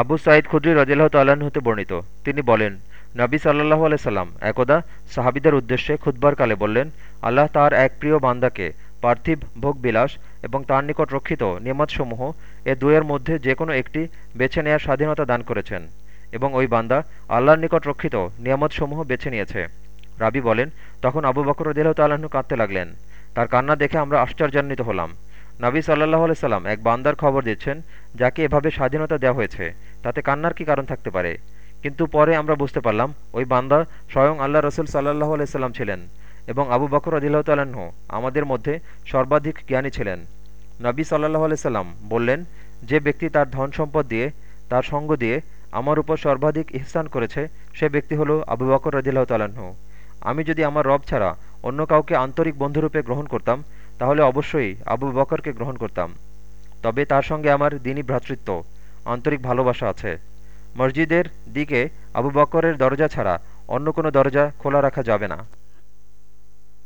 আবু সাঈদ খুদ্রি রদিল্লাহ তাল্লাহ্ন হতে বর্ণিত। তিনি বলেন, নবী সাল্লাহ আলাইসাল্লাম একদা সাহাবিদের উদ্দেশ্যে খুদ্বার কালে বললেন, আল্লাহ তার এক প্রিয় বান্দাকে পার্থিব, ভোগবিলাস এবং তার নিকট রক্ষিত নিয়ামতসমূহ এ দুয়ের মধ্যে যে কোনো একটি বেছে নেয়ার স্বাধীনতা দান করেছেন এবং ওই বান্দা আল্লাহর নিকট রক্ষিত নিয়ামতসমূহ বেছে নিয়েছে। রাবি বলেন, তখন আবু বকর রদিল্লাহ তাল্লাহ্ন কাঁদতে লাগলেন। তার কান্না দেখে আমরা আশ্চর্যান্বিত হলাম। নবী সাল্লাহ সাল্লাম এক বান্দার খবর দিচ্ছেন, যাকে এভাবে স্বাধীনতা দেওয়া হয়েছে। তাতে কান্নার কি কারণ থাকতে পারে? কিন্তু পরে আমরা বুঝতে পারলাম, ওই বান্দা স্বয়ং আল্লাহ রসুল সাল্লাহ আলাইসাল্লাম ছিলেন এবং আবু বকর আদিল্লাহ তাল্লাহ্ন আমাদের মধ্যে সর্বাধিক জ্ঞানী ছিলেন। নবী সাল্লাহ আলাইসাল্লাম বললেন, যে ব্যক্তি তার ধন সম্পদ দিয়ে, তার সঙ্গ দিয়ে আমার উপর সর্বাধিক ইহসান করেছে, সে ব্যক্তি হলো আবু বকর রদিল্লাহ তাল্লাহ্ন আমি যদি আমার রব ছাড়া অন্য কাউকে আন্তরিক বন্ধুরূপে গ্রহণ করতাম, তাহলে অবশ্যই আবু বকরকে গ্রহণ করতাম। তবে তার সঙ্গে আমার দিনী ভ্রাতৃত্ব। আন্তরিক ভালোবাসা আছে। মসজিদের দিকে আবু বকরের দরজা ছাড়া অন্য কোনো দরজা খোলা রাখা যাবে না।